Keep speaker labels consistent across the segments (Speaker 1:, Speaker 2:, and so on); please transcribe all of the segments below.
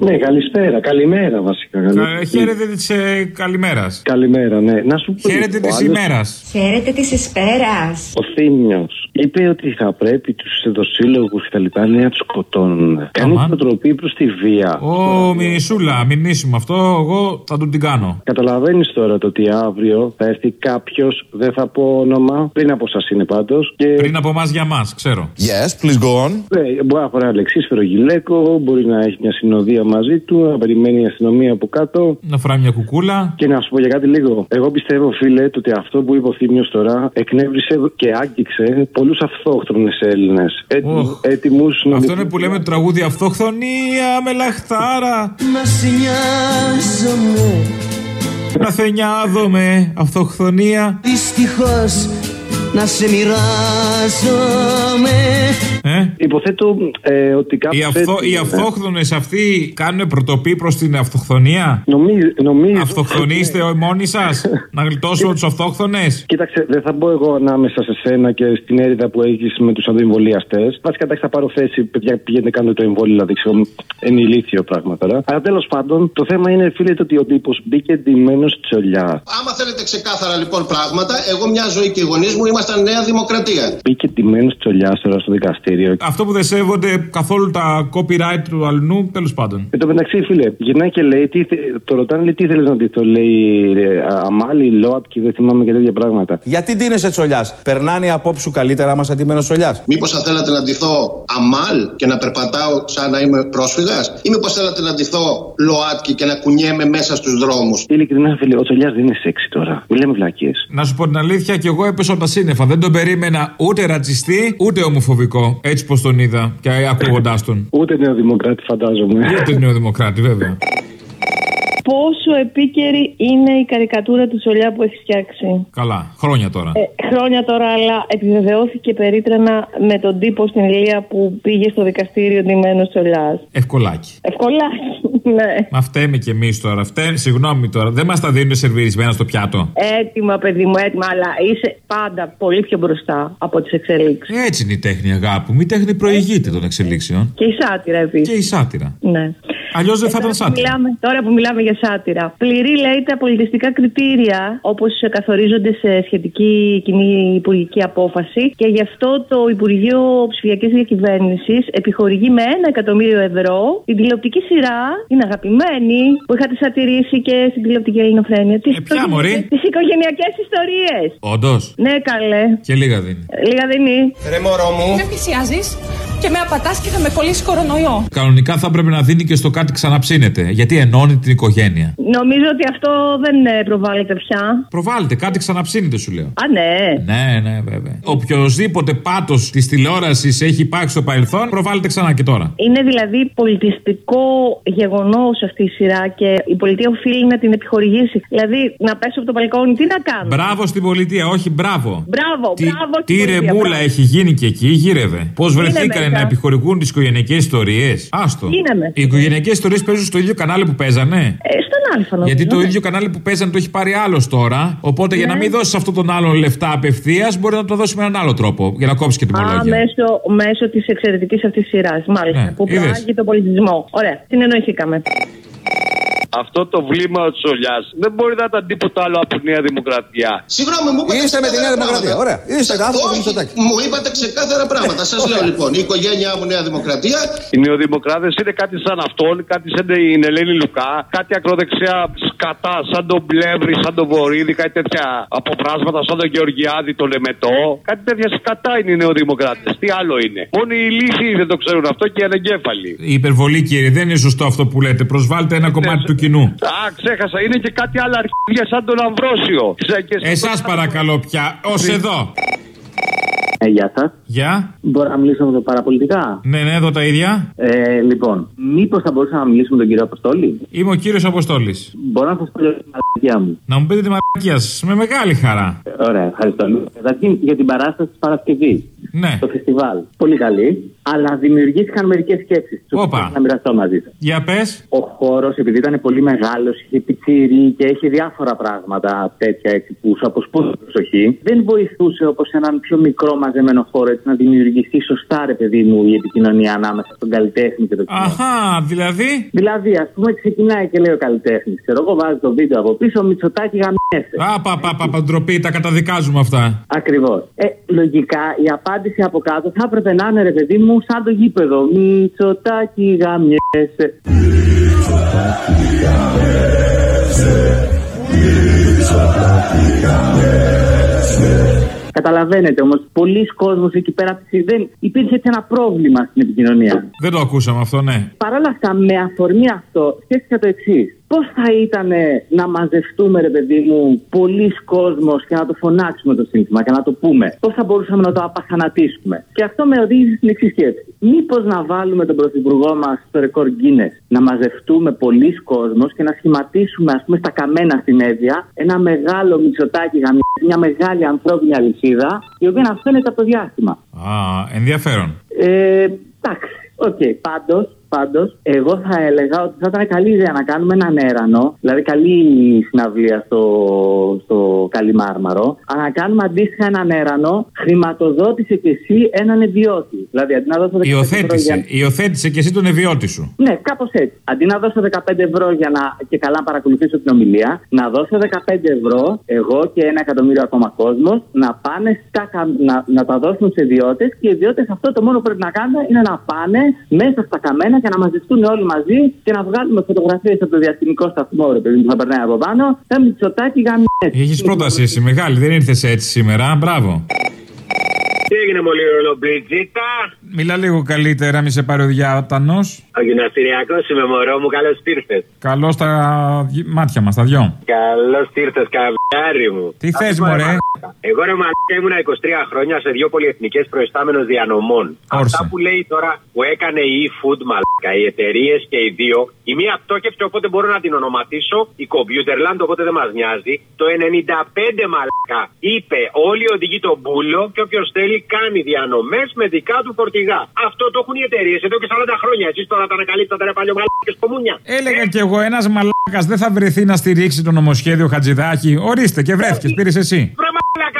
Speaker 1: Ναι, καλησπέρα. Καλημέρα βασικά.
Speaker 2: Ε, χαίρετε της ε, καλημέρας.
Speaker 1: Καλημέρα, ναι. Να σου πω.
Speaker 2: Χαίρετε
Speaker 1: ο
Speaker 2: της
Speaker 1: άλλος-
Speaker 2: ημέρας.
Speaker 3: Χαίρετε της Εσπέρας.
Speaker 1: Ο Θήμιος είπε ότι θα πρέπει τους εδωσύλλογου και τα λοιπά να τους σκοτώνουν. Κάνει
Speaker 2: Αμάν.
Speaker 1: προτροπή προς τη βία.
Speaker 2: Ω, μινισούλα, μηνύσουμε αυτό. Εγώ θα του την κάνω.
Speaker 1: Καταλαβαίνεις τώρα το ότι αύριο θα έρθει κάποιος, δεν θα πω όνομα, πριν από εσά είναι πάντως. Και
Speaker 2: Πριν από εμάς για μας, ξέρω.
Speaker 4: Yes, please go on.
Speaker 1: Ναι, μπορεί να φοράει λεξίσφαιρο γυλαίκο, μπορεί να έχει μια συνοδεία μαζί του, να περιμένει η αστυνομία από κάτω.
Speaker 2: Να φοράει μια κουκούλα.
Speaker 1: Και να σου πω για κάτι λίγο. Εγώ πιστεύω, φίλε, το ότι αυτό που είπε ο Θήμιος τώρα εκνεύρισε και άγγιξε πολλούς αυτόχθονε Έλληνες.
Speaker 2: Οχ.
Speaker 1: Έτοιμους να.
Speaker 2: Αυτό είναι που λέμε το τραγούδι Αυτοχθονία με λαχτάρα.
Speaker 5: Να σε νοιάζομαι
Speaker 2: Να θενιάδομαι. Αυτοχθονία.
Speaker 5: Δυστυχώς να σε μοιράζομαι
Speaker 2: Ε;
Speaker 1: Υποθέτω ε, ότι κάποιο.
Speaker 2: Οι, αυθο, οι αυθόχθονες αυτοί κάνουν πρωτοπή προς την αυτοχθονία;
Speaker 1: Νομίζω. νομίζω
Speaker 2: Αυτοχθονείστε όλοι μόνοι σας Να γλιτώσουμε τους αυτόχθονες;
Speaker 1: Κοίταξε, δεν θα μπω εγώ ανάμεσα σε σένα και στην έρηδα που έχεις με τους αντιεμβολιαστέ. Βασικά εντάξει, θα πάρω θέση. Παιδιά, πηγαίνετε κάντε το εμβόλιο, δηλαδή ξέρω. Είναι ηλίθιο πράγμα τώρα. Αλλά τέλος πάντων, το θέμα είναι, φίλε, το ότι ο τύπος μπήκε ντυμένο τσολιά.
Speaker 6: Άμα θέλετε ξεκάθαρα λοιπόν πράγματα, εγώ μια ζωή και οι γονείς μου ήμασταν Νέα Δημοκρατία.
Speaker 1: Μπήκε ντυμένο τσολιά τώρα στο δικαστήριο.
Speaker 2: Αυτό που δεν σέβονται καθόλου τα copyright του αλλού Τέλος πάντων
Speaker 1: Εν τω μεταξύ, φίλε, γυρνάει και λέει, τι, θε- το ρωτάνε, λέει, τι θέλεις να δεις, το λέει ρε, α- Αμάλι, ΛΟΑΤ και δεν θυμάμαι και τέτοια πράγματα.
Speaker 4: Γιατί ντύνεσαι τσολιάς; Περνάνε οι απόψου καλύτερα άμα είσαι ντυμένο τσολιάς;
Speaker 6: Μήπως θα θέλατε να ντυθώ αμάλ και να περπατάω σαν να είμαι πρόσφυγας, ή μήπως θέλατε να ντυθώ ΛΟΑΤΚΙ και να κουνιέμαι μέσα στους δρόμους;
Speaker 1: Ειλικρινά, φίλε, ο τσολιάς δεν είναι σεξι τώρα. Μην λέμε βλακίες.
Speaker 2: Να σου πω την αλήθεια, και εγώ έπεσα από τα σύννεφα. Δεν τον περίμενα ούτε ρατσιστή, ούτε ομοφοβικό. Έτσι πως τον είδα και ακούγοντάς τον.
Speaker 1: Ούτε νεοδημοκράτη, φαντάζομαι.
Speaker 2: Ούτε νεοδημοκράτη, βέβαια.
Speaker 7: Πόσο επίκαιρη είναι η καρικατούρα του Σολιά που έχει φτιάξει.
Speaker 2: Καλά, χρόνια τώρα.
Speaker 7: Ε, χρόνια τώρα, αλλά επιβεβαιώθηκε περίτρανα με τον τύπο στην Ηλία που πήγε στο δικαστήριο ντυμένος Σολιάς.
Speaker 2: Ευκολάκι.
Speaker 7: Ευκολάκι, ναι.
Speaker 2: Μα φταίμε κι εμείς τώρα. Φταίμε, συγγνώμη τώρα. Δεν μας τα δίνουν σερβιρισμένα στο πιάτο.
Speaker 7: Έτοιμα, παιδί μου, έτοιμα, αλλά είσαι πάντα πολύ πιο μπροστά από τις εξελίξεις.
Speaker 2: Έτσι είναι η τέχνη, αγάπη μου. Η τέχνη προηγείται των εξελίξεων.
Speaker 7: Και η σάτυρα
Speaker 2: Και
Speaker 7: επίση.
Speaker 2: η σάτυρα.
Speaker 7: Ναι.
Speaker 2: Αλλιώς δεν θα ήταν
Speaker 7: Τώρα που
Speaker 2: σάτυρα.
Speaker 7: μιλάμε, τώρα που μιλάμε για σάτυρα. Πληρεί, λέει, τα πολιτιστικά κριτήρια όπως καθορίζονται σε σχετική κοινή υπουργική απόφαση και γι' αυτό το Υπουργείο Ψηφιακής Διακυβέρνησης επιχορηγεί με ένα εκατομμύριο ευρώ την τηλεοπτική σειρά, την αγαπημένη, που είχατε σατυρήσει και στην τηλεοπτική ελληνοφρένεια. Τις
Speaker 2: Ε, ποια, μωρή;
Speaker 7: Τις οικογενειακές ιστορίες.
Speaker 2: Όντως.
Speaker 7: Ναι, καλέ.
Speaker 2: Και λίγα δίνει.
Speaker 7: Λίγα δεν είναι.
Speaker 6: Ρε μωρό μου.
Speaker 8: Με πλησιάζει και με απατάς και θα με κολλήσει κορονοϊό.
Speaker 2: Κανονικά θα έπρεπε να δίνει και στο κάτι ξαναψύνεται. Γιατί ενώνει την οικογένεια.
Speaker 7: Νομίζω ότι αυτό δεν ε, προβάλλεται πια.
Speaker 2: Προβάλλεται, κάτι ξαναψύνεται, σου λέω.
Speaker 7: Α, ναι.
Speaker 2: Ναι, ναι, βέβαια. Οποιοδήποτε πάτος της τηλεόρασης έχει υπάρξει στο παρελθόν, προβάλλεται ξανά και τώρα.
Speaker 7: Είναι δηλαδή πολιτιστικό γεγονός αυτή η σειρά και η πολιτεία οφείλει να την επιχορηγήσει. Δηλαδή να πέσω από το μπαλκόνι, τι να κάνω;
Speaker 2: Μπράβο στην πολιτεία, όχι μπράβο.
Speaker 7: Μπράβο,
Speaker 2: Τι,
Speaker 7: μπράβο. στην
Speaker 2: τι
Speaker 7: πολιτεία,
Speaker 2: ρεμούλα
Speaker 7: μπράβο.
Speaker 2: έχει γίνει και εκεί, γύρευε. Πώς βρεθήκανε
Speaker 7: μέσα.
Speaker 2: να επιχορηγούν τις οικογενειακές ιστορίες. Άστο.
Speaker 7: Είναι μέσα.
Speaker 2: Οι οικογενειακές ιστορίες παίζουν στο ίδιο κανάλι που παίζανε.
Speaker 7: Ε, στον Αλφα νομίζω.
Speaker 2: Γιατί το
Speaker 7: ναι.
Speaker 2: ίδιο κανάλι που παίζανε το έχει πάρει άλλος τώρα. Οπότε για να
Speaker 7: Ναι.
Speaker 2: μην δώσεις αυτόν τον άλλον λεφτά απευθείας, μπορεί να το δώσει με έναν άλλο τρόπο. Για να κόψεις και
Speaker 7: Α,
Speaker 2: τιμολόγια.
Speaker 7: μέσω, μέσω της εξαιρετικής αυτής σειράς. Μάλιστα.
Speaker 2: Ναι,
Speaker 7: που
Speaker 2: είδες.
Speaker 7: προάγει τον πολιτισμό. Ωραία. Συνεννοηθήκαμε.
Speaker 9: Αυτό το βλήμα ο Τσολιά δεν μπορεί να ήταν τίποτα άλλο από Νέα Δημοκρατία.
Speaker 6: Συγγνώμη, μου είπατε
Speaker 4: Είστε με τη Νέα
Speaker 6: ξεκάθαρα
Speaker 4: Δημοκρατία.
Speaker 6: πράγματα.
Speaker 4: Ωραία. Είστε
Speaker 6: Σα-
Speaker 4: άνθρωποι
Speaker 6: Όχι,
Speaker 4: Μητσοτάκη.
Speaker 6: Μου είπατε ξεκάθαρα πράγματα. Σας λέω λοιπόν, η οικογένειά μου Νέα Δημοκρατία.
Speaker 9: Οι νεοδημοκράτες είναι κάτι σαν αυτόν, κάτι σαν την Ελένη Λουκά, κάτι ακροδεξιά σκατά, σαν τον Πλεύρη, σαν τον Βορύδη, κάτι τέτοια αποφράσματα, σαν τον Γεωργιάδη, τον Λεμετό. Κάτι τέτοια σκατά είναι οι νεοδημοκράτες. Τι άλλο είναι. Μόνο οι ηλίθιοι δεν το ξέρουν αυτό και οι ανεγκέφαλοι.
Speaker 2: Η υπερβολή, κύριε, δεν είναι σωστό αυτό που λέτε. Προσβάλλετε ένα κομμάτι του κοινού.
Speaker 9: Α, ξέχασα, είναι και κάτι άλλα αρχίδια σαν τον Αμβρόσιο.
Speaker 2: Εσάς παρακαλώ πια, ως εδώ.
Speaker 1: Ε, γεια σας.
Speaker 2: Γεια.
Speaker 1: Μπορώ να μιλήσω με το παραπολιτικά;
Speaker 2: Ναι, ναι, εδώ τα ίδια.
Speaker 1: Ε, λοιπόν, μήπως θα μπορούσα να μιλήσω με τον κύριο Αποστόλη;
Speaker 2: Είμαι ο κύριος Αποστόλης.
Speaker 1: Μπορώ να σας πω για την μαλακία μου.
Speaker 2: Να μου πείτε τη μαλακία σας με μεγάλη χαρά.
Speaker 1: Ε, Ωραία, ευχαριστώ. Καταρχήν για την παράσταση της Παρασκευής.
Speaker 2: Ναι.
Speaker 1: Το φεστιβάλ. Πολύ καλή. Αλλά δημιουργήθηκαν μερικές σκέψεις.
Speaker 2: Όπα.
Speaker 1: Να μοιραστώ μαζί σας.
Speaker 2: Για πες.
Speaker 1: Ο χώρος, επειδή ήταν πολύ μεγάλος, είχε πιτσίρι και είχε διάφορα πράγματα τέτοια έτσι που σου αποσπούν την προσοχή, δεν βοηθούσε όπως έναν πιο μικρό μαζεμένο χώρο έτσι να δημιουργηθεί σωστά, ρε παιδί μου, η επικοινωνία ανάμεσα στον καλλιτέχνη και το κοινό.
Speaker 2: Αχά, δηλαδή;
Speaker 10: Δηλαδή, ας πούμε, ξεκινάει και λέει ο καλλιτέχνης. Ξέρω εγώ, βάζει το βίντεο από πίσω, Μητσοτάκι γαμιέσαι.
Speaker 2: Α, πα, πα, πα, πα, ντροπή, τα καταδικάζουμε αυτά.
Speaker 10: Ακριβώς. Ε, λογικά η απάντηση από κάτω θα έπρεπε να είναι ρε παιδί μου σαν το γήπεδο. Μητσοτάκι γαμιέσαι. Καταλαβαίνετε όμως, πολλοί κόσμοι εκεί πέρα δεν υπήρχε έτσι ένα πρόβλημα στην επικοινωνία.
Speaker 2: Δεν το ακούσαμε αυτό, ναι.
Speaker 10: Παρ' όλα αυτά, με αφορμή αυτό, σκέφτηκα το εξής. Πώς θα ήταν να μαζευτούμε, ρε παιδί μου, πολλοί κόσμος και να το φωνάξουμε το σύνθημα και να το πούμε; Πώς θα μπορούσαμε να το απαθανατήσουμε. Και αυτό με οδήγησε στην εξής σκέψη. Μήπως να βάλουμε τον πρωθυπουργό μας στο ρεκόρ Guinness, να μαζευτούμε πολλοί κόσμος και να σχηματίσουμε, ας πούμε, στα καμένα στην Εύβοια ένα μεγάλο μυτσοτάκι γαμί, μια μεγάλη ανθρώπινη αλυσίδα, η οποία να φαίνεται από το διάστημα.
Speaker 2: Α, ενδιαφέρον.
Speaker 10: Ε, εντάξει. Οκ, okay, πάντως Πάντως, εγώ θα έλεγα ότι θα ήταν καλή ιδέα να κάνουμε έναν έρανο, δηλαδή καλή συναυλία στο, στο Καλιμάρμαρο, αλλά να κάνουμε αντίστοιχα έναν έρανο, χρηματοδότησε και εσύ έναν ιδιώτη. Δηλαδή, αντί να δώσω 15
Speaker 2: Υιοθέτησε,
Speaker 10: ευρώ. Για...
Speaker 2: υιοθέτησε και εσύ τον ευιώτη σου.
Speaker 10: Ναι, κάπως έτσι. Αντί να δώσω 15 ευρώ για να και καλά να παρακολουθήσω την ομιλία, να δώσω 15 ευρώ, εγώ και ένα εκατομμύριο ακόμα κόσμος, να πάνε στα, κα- να, να τα δώσουν σε ιδιώτες και οι ιδιώτες αυτό το μόνο που πρέπει να κάνουν είναι να πάνε μέσα στα καμένα και να μαζευτούν όλοι μαζί και να βγάλουμε φωτογραφίες από το διαστημικό σταθμό, ρε παιδί που θα περνάει από πάνω. Θα μυτσοτάκι γαμιές.
Speaker 2: Έχεις πρόταση εσύ μεγάλη, δεν ήρθες έτσι σήμερα. Μπράβο.
Speaker 11: Τι έγινε μόλι ρολομπριτζίτα.
Speaker 2: Μιλά λίγο καλύτερα, μη σε πάρει ο διάτανος.
Speaker 11: Ο γυμναστηριακός είμαι μωρό μου, καλώς ήρθες.
Speaker 2: Καλό στα μάτια μας, τα δυο.
Speaker 11: Καλώς ήρθες, καβλιάρι μου.
Speaker 2: Τι θες,
Speaker 11: Ας πω,
Speaker 2: μωρέ;
Speaker 11: ρε μαλάκα. Εγώ ρε μαλάκα ήμουνα 23 χρόνια σε δύο πολυεθνικές προϊστάμενο διανομών. Αυτά που λέει τώρα που έκανε η e-food μαλάκα, οι εταιρείες και οι δύο. Η μία πτώχευσε οπότε μπορώ να την ονοματίσω. Η Computerland οπότε δεν μας νοιάζει. Το 95 μαλάκα είπε όλοι οι οδηγοί τον μπούλο και όποιος θέλει κάνει διανομές με δικά του φορτηγά. Αυτό το έχουν οι εταιρείες εδώ και 40 χρόνια. Εσείς τώρα τα ανακαλύπτατε ρε παλιό μαλάκες κομμούνια.
Speaker 2: Έλεγα κι εγώ, ένας μαλάκας δεν θα βρεθεί να στηρίξει το νομοσχέδιο Χατζηδάκη. Ορίστε και βρέθηκες, πήρες εσύ.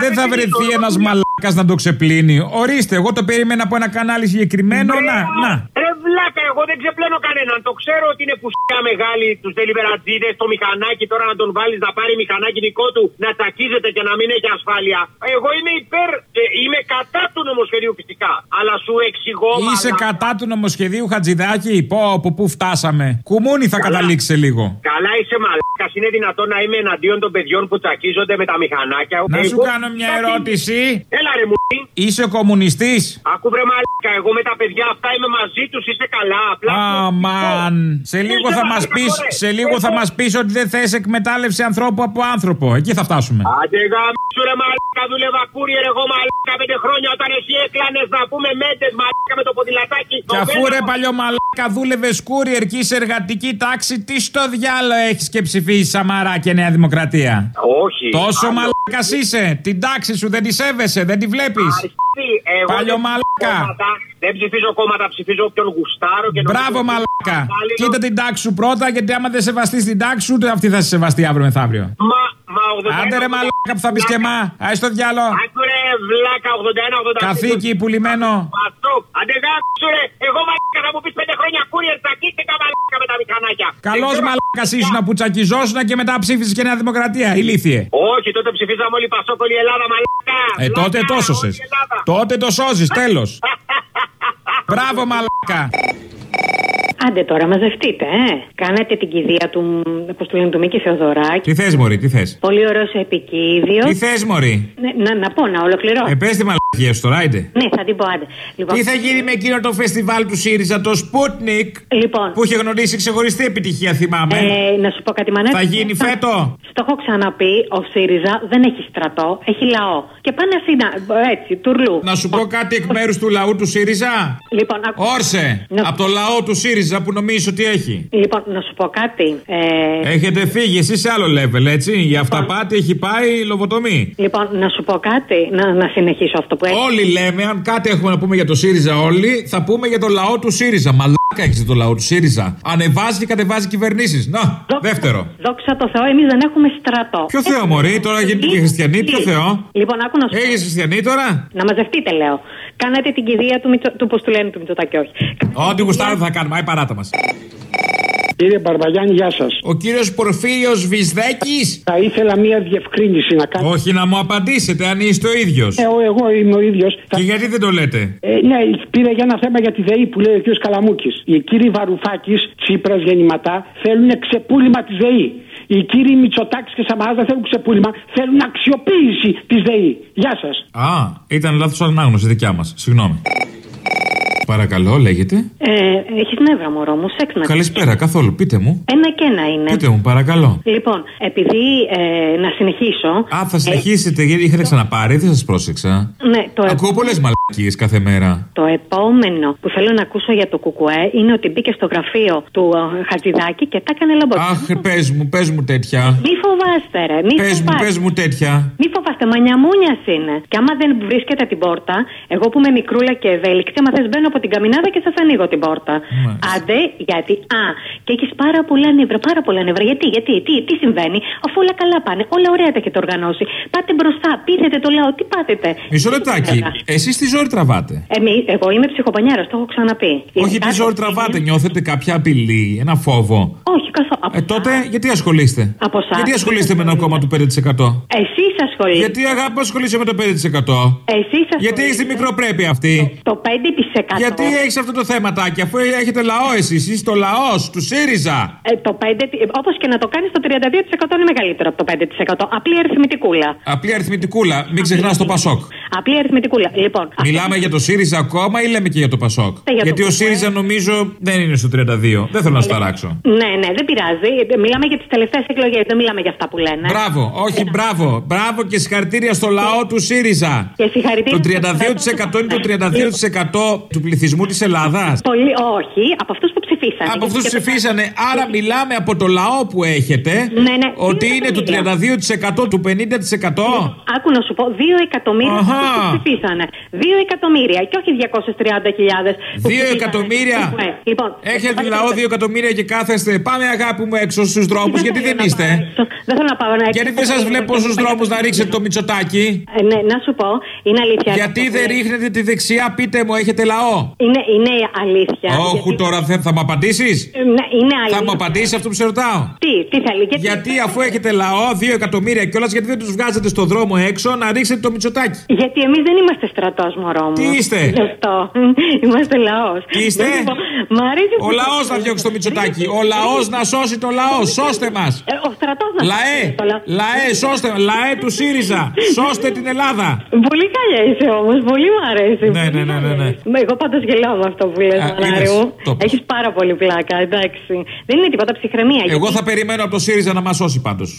Speaker 2: Δεν θα βρεθεί ένας μαλάκας να το ξεπλύνει. Ορίστε, εγώ το περίμενα από ένα κανάλι συγκεκριμένο. Να, να.
Speaker 11: Ρε βλάκα, εγώ δεν ξεπλένω κανέναν. Το ξέρω ότι είναι πουστιά μεγάλη τους τελιβερατζίδε, το μηχανάκι τώρα να τον βάλεις να πάρει μηχανάκι δικό του, να τσακίζεται και να μην έχει ασφάλεια. Εγώ είμαι υπέρ, ε, είμαι κατά του νομοσχεδίου φυσικά. Αλλά σου εξηγώ.
Speaker 2: Είσαι
Speaker 11: μαλάκα.
Speaker 2: κατά του νομοσχεδίου Χατζηδάκη; Πω, από πού φτάσαμε; Κουμούνι θα καταλήξει σε λίγο.
Speaker 11: Καλά είσαι μαλάκας. Είναι δυνατόν να είμαι εναντίον των παιδιών που τσακίζονται με τα μηχανάκια.
Speaker 2: Να σου
Speaker 11: Εγώ-
Speaker 2: κάνω μια ερώτηση.
Speaker 11: Έλα ρε μου.
Speaker 2: Είσαι κομμουνιστής;
Speaker 11: Ακού βρε μαλάκα, εγώ με τα παιδιά αυτά είμαι μαζί τους, είσαι καλά. Απλά.
Speaker 2: Αμάν. Σε λίγο θα μας πει σε λίγο θα μας πεις ότι δεν θες εκμετάλλευση ανθρώπου από άνθρωπο. Εκεί θα φτάσουμε.
Speaker 11: Άντε γάμισου ρε μαλάκα, δούλευα κούριερ εγώ μαλάκα πέντε χρόνια όταν εσύ έκλανες να πούμε μέντες μαλάκα με το ποδηλατάκι.
Speaker 2: Και αφού ρε παλιό μαλάκα δούλευες courier και είσαι εργατική τάξη, τι στο διάλο έχεις και ψηφίσεις Σαμαρά και Νέα Δημοκρατία;
Speaker 11: Όχι.
Speaker 2: Τόσο
Speaker 11: Άλλο.
Speaker 2: μαλάκας είσαι. Την τάξη σου δεν τη σέβεσαι, δεν τη βλέπεις.
Speaker 11: Αρχή, εγώ
Speaker 2: Παλιό
Speaker 11: δεν ψηφίζω
Speaker 2: μαλάκα.
Speaker 11: Κόμματα, Δεν ψηφίζω κόμματα, ψηφίζω όποιον γουστάρω και
Speaker 2: Μπράβο
Speaker 11: νομίζω-
Speaker 2: μαλάκα.
Speaker 11: Άλλοι
Speaker 2: Κοίτα την τάξη σου πρώτα, γιατί άμα δεν σεβαστείς την τάξη σου, ούτε αυτή θα σε σεβαστεί αύριο μεθαύριο.
Speaker 11: Μα, μα 81,
Speaker 2: Άντε ρε μαλάκα που θα πεις και μα. Άι στο διάλο.
Speaker 11: Άκου ρε βλάκα 81, 82.
Speaker 2: Καθήκη πουλημένο.
Speaker 11: Παστό. Άντε γάμισου ρε. Εγώ μαλάκα θα μου πεις πέντε χρόνια κούριερ τσακίστηκα μαλάκα με τα μηχανάκια.
Speaker 2: Καλό
Speaker 11: Δεν ξέρω-
Speaker 2: μαλάκα ήσουν που τσακιζόσουν και μετά ψήφισες και Νέα Δημοκρατία. Ηλίθιε.
Speaker 11: Όχι, τότε ψηφίζαμε όλοι Πασόκολη Ελλάδα μαλάκα.
Speaker 2: Ε, τότε το σώσες. Τότε το σώζει, τέλος. Μπράβο, μαλάκα.
Speaker 12: Άντε τώρα, μαζευτείτε, ε. Κάνατε την κηδεία του, πώς του λένε, του Μίκη Θεοδωράκη.
Speaker 2: Τι θες, Μωρή, τι θες;
Speaker 12: Πολύ ωραίο επικίδιο.
Speaker 2: Τι θες, Μωρή;
Speaker 12: Ναι, να, να πω, να ολοκληρώσω.
Speaker 2: Ε, πες τη μαλακία σου τώρα, άιντε.
Speaker 12: Ναι, θα την πω, άντε. Λοιπόν,
Speaker 2: Τι θα γίνει με εκείνο το φεστιβάλ του ΣΥΡΙΖΑ, το Sputnik,
Speaker 12: Λοιπόν.
Speaker 2: που είχε γνωρίσει ξεχωριστή επιτυχία, θυμάμαι.
Speaker 12: Ε, να σου πω κάτι μανέ.
Speaker 2: Θα γίνει φέτο;
Speaker 12: Στο έχω ξαναπεί, ο ΣΥΡΙΖΑ δεν έχει στρατό, έχει λαό. Και πάνε Αθήνα, έτσι, τουρλού.
Speaker 2: Να σου πω κάτι εκ μέρους του λαού του ΣΥΡΙΖΑ;
Speaker 12: Λοιπόν, ακού-
Speaker 2: Όρσε!
Speaker 12: Να-
Speaker 2: Από το λαό του ΣΥΡΙΖΑ που νομίζει ότι έχει.
Speaker 12: Λοιπόν, να σου πω κάτι. Ε,
Speaker 2: Έχετε φύγει, εσύ σε άλλο level, έτσι; Η αυταπάτη έχει πάει λοβοτομή.
Speaker 12: Λοιπόν, να σου πω κάτι, να, να συνεχίσω αυτό που έχει.
Speaker 2: Όλοι λέμε, αν κάτι έχουμε να πούμε για το ΣΥΡΙΖΑ, όλοι θα πούμε για το λαό του ΣΥΡΙΖΑ. Μαλάκε μαλάκα έχετε το λαό του ΣΥΡΙΖΑ. Ανεβάζει και κατεβάζει κυβερνήσεις. Να, δεύτερο.
Speaker 12: Δόξα τω Θεώ, εμείς δεν έχουμε στρατό.
Speaker 2: Ποιο Θεό, Μωρή, τώρα γίνεται και χριστιανή, ποιο Θεό;
Speaker 12: Λοιπόν, άκου να σου
Speaker 2: Έχεις χριστιανή τώρα;
Speaker 12: Να μαζευτείτε, λέω. Κάνατε την κηδεία του, Μητσο... του πώς του λένε του Μητσοτάκη, όχι.
Speaker 2: Ό,τι γουστάρω θα κάνουμε, άι παράτα μας.
Speaker 13: Κύριε Μπαρμπαγιάννη, γεια σας.
Speaker 2: Ο κύριος Πορφύριος Βυσδέκης;
Speaker 13: Θα ήθελα μία διευκρίνηση να κάνω.
Speaker 2: Όχι να μου απαντήσετε αν είστε ο ίδιος.
Speaker 13: Ε, ο- εγώ είμαι ο ίδιος.
Speaker 2: Και γιατί δεν το λέτε;
Speaker 13: Ε, ναι, πήρα για ένα θέμα για τη ΔΕΗ που λέει ο κ. Καλαμούκης. Οι κύριοι Βαρουφάκης, Τσίπρας γεννηματά, θέλουν ξεπούλημα της ΔΕΗ. Οι κύριοι Μητσοτάκης και Σαμαρά δεν θέλουν ξεπούλημα, θέλουν αξιοποίηση της ΔΕΗ. Γεια σας.
Speaker 2: Α, ήταν λάθος ανάγνωση δικιά μας. Συγγνώμη. Παρακαλώ, λέγεται.
Speaker 12: Ε, Έχεις νεύρα, μωρό μου, σεξ να
Speaker 2: Καλησπέρα, καθόλου. Πείτε μου.
Speaker 12: Ένα και ένα είναι.
Speaker 2: Πείτε μου, παρακαλώ.
Speaker 12: Λοιπόν, επειδή ε, να συνεχίσω.
Speaker 2: Α, θα συνεχίσετε, γιατί είχατε ξαναπάρει, δεν σας πρόσεξα.
Speaker 12: Ναι, το, ε-
Speaker 2: Ακούω πολλές μαλακίες κάθε μέρα.
Speaker 12: Το επόμενο που θέλω να ακούσω για το Κουκουέ είναι ότι μπήκε στο γραφείο του ε, Χατζηδάκη και τα έκανε λαμπόκι.
Speaker 2: Αχ, πες μου, πες μου τέτοια.
Speaker 12: Μη φοβάστε, ρε. Μη
Speaker 2: Πες μου,
Speaker 12: φοβάστε.
Speaker 2: πες μου τέτοια.
Speaker 12: Μη φοβάστε, μανιαμούνιας είναι. Και άμα δεν βρίσκεται την πόρτα, εγώ που είμαι μικρούλα και ευέλικτη, άμα θες μπαίνω από την καμινάδα και σα ανοίγω την πόρτα. Άντε, γιατί. Α, και έχεις πάρα πολλά νεύρα, πάρα πολλά νεύρα. Γιατί, γιατί, τι, τι συμβαίνει, αφού όλα καλά πάνε, όλα ωραία τα έχετε οργανώσει. Πάτε μπροστά, πείθετε το λαό, τι πάτετε.
Speaker 2: Μισό λεπτάκι. Εσείς τι ζόρι τραβάτε.
Speaker 12: Εμείς, εγώ είμαι ψυχοπανιάρα, το έχω ξαναπεί.
Speaker 2: Όχι, τι ζόρι τραβάτε. Νιώθετε κάποια απειλή, ένα φόβο.
Speaker 12: Όχι, καθόλου.
Speaker 2: Ε, τότε γιατί ασχολείστε;
Speaker 12: Από εσάς.
Speaker 2: Γιατί ασχολείστε με ένα κόμμα του 5%.
Speaker 12: Εσείς ασχολείστε.
Speaker 2: Γιατί αγάπη ασχολείσαι με το 5%.
Speaker 12: Εσείς
Speaker 2: Γιατί έχεις τη μικροπρέπεια αυτή;
Speaker 12: Το 5%.
Speaker 2: Γιατί έχεις αυτό το θέματάκι, αφού έχετε λαό εσείς, είστε το λαός του ΣΥΡΙΖΑ.
Speaker 12: Ε, το 5, όπως και να το κάνεις, το 32% είναι μεγαλύτερο από το 5%. Απλή αριθμητικούλα.
Speaker 2: Απλή αριθμητικούλα, μην ξεχνάς το Πασόκ.
Speaker 12: Απλή αριθμητικούλα. Λοιπόν,
Speaker 2: Μιλάμε για το ΣΥΡΙΖΑ ακόμα ή λέμε και για το Πασόκ.
Speaker 12: Για το
Speaker 2: Γιατί ο
Speaker 12: Πασόκ.
Speaker 2: ΣΥΡΙΖΑ νομίζω δεν είναι στο 32. Δεν θέλω να σου ταράξω.
Speaker 12: ναι, ναι, δεν πειράζει. Μιλάμε για τις τελευταίες εκλογές, δεν μιλάμε για αυτά που λένε.
Speaker 2: Μπράβο, όχι μπράβο. Μπράβο και συγχαρητήρια στο λαό του ΣΥΡΙΖΑ.
Speaker 12: Και συγχαρητήρια.
Speaker 2: Το 32% είναι το 32% του πληθυσμού της Ελλάδας.
Speaker 12: Πολύ, όχι, από αυτούς που ψηφίσανε.
Speaker 2: Από αυτούς
Speaker 12: Και-
Speaker 2: ψηφίσανε. Άρα μιλάμε από το λαό που έχετε.
Speaker 12: Ναι, ναι.
Speaker 2: Ότι
Speaker 12: Δύο
Speaker 2: είναι του 32% του 50%.
Speaker 12: Άκου να σου πω, 2 εκατομμύρια
Speaker 2: Αχα.
Speaker 12: αυτούς που ψηφίσανε. 2 εκατομμύρια και όχι 230.000. που
Speaker 2: 2
Speaker 12: ψηφίσανε.
Speaker 2: εκατομμύρια.
Speaker 12: Ναι, Λοιπόν,
Speaker 2: Έχετε λαό 2 εκατομμύρια και κάθεστε. Πάμε αγάπη μου έξω στους δρόμους. Γιατί δεν είστε;
Speaker 12: Δεν θέλω να πάω να
Speaker 2: Γιατί δεν σας βλέπω στους δρόμους να ρίξετε το μυτσοτάκι;
Speaker 12: Ε, ναι, να σου πω, είναι αλήθεια.
Speaker 2: Γιατί
Speaker 12: αυτό που
Speaker 2: δεν
Speaker 12: λέει.
Speaker 2: ρίχνετε τη δεξιά, πείτε μου, έχετε λαό;
Speaker 12: Είναι, είναι αλήθεια.
Speaker 2: Όχι τώρα θε- θα μου απαντήσεις;
Speaker 12: Ε, Ναι, είναι αλήθεια.
Speaker 2: Θα μου απαντήσεις αυτό που σε ρωτάω;
Speaker 12: Τι, τι θέλει. Γιατί,
Speaker 2: Γιατί αφού έχετε λαό, 2 εκατομμύρια κιόλας, γιατί δεν τους βγάζετε στο δρόμο έξω να ρίξετε το μυτσοτάκι;
Speaker 12: Γιατί εμείς δεν είμαστε στρατός, μωρό μου.
Speaker 2: Τι είστε;
Speaker 12: Γι' αυτό. Είμαστε λαός.
Speaker 2: Τι είστε;
Speaker 12: Μ' αρέσει
Speaker 2: Ο
Speaker 12: που-
Speaker 2: λαός θα διώξει το μυτσοτάκι. Ο λαός να σώσει το λαός. Σώστε μας.
Speaker 12: Ε, ο στρατός να
Speaker 2: Λαέ,
Speaker 12: σώσει το λαό.
Speaker 2: λαέ, σώστε. Λαέ του ΣΥΡΙΖΑ. Σώστε την Ελλάδα.
Speaker 12: Πολύ καλιά είσαι όμως, πολύ μου αρέσει.
Speaker 2: Ναι, ναι, ναι, ναι, ναι.
Speaker 12: Μα Εγώ πάντως γελάω με αυτό που λες,
Speaker 2: Α,
Speaker 12: Μανάρη
Speaker 2: είδες,
Speaker 12: μου.
Speaker 2: το είπες.
Speaker 12: Έχεις πάρα πολύ πλάκα, εντάξει. Δεν είναι τίποτα ψυχραιμία.
Speaker 2: Εγώ
Speaker 12: γιατί-
Speaker 2: θα περιμένω από το ΣΥΡΙΖΑ να μας σώσει πάντως.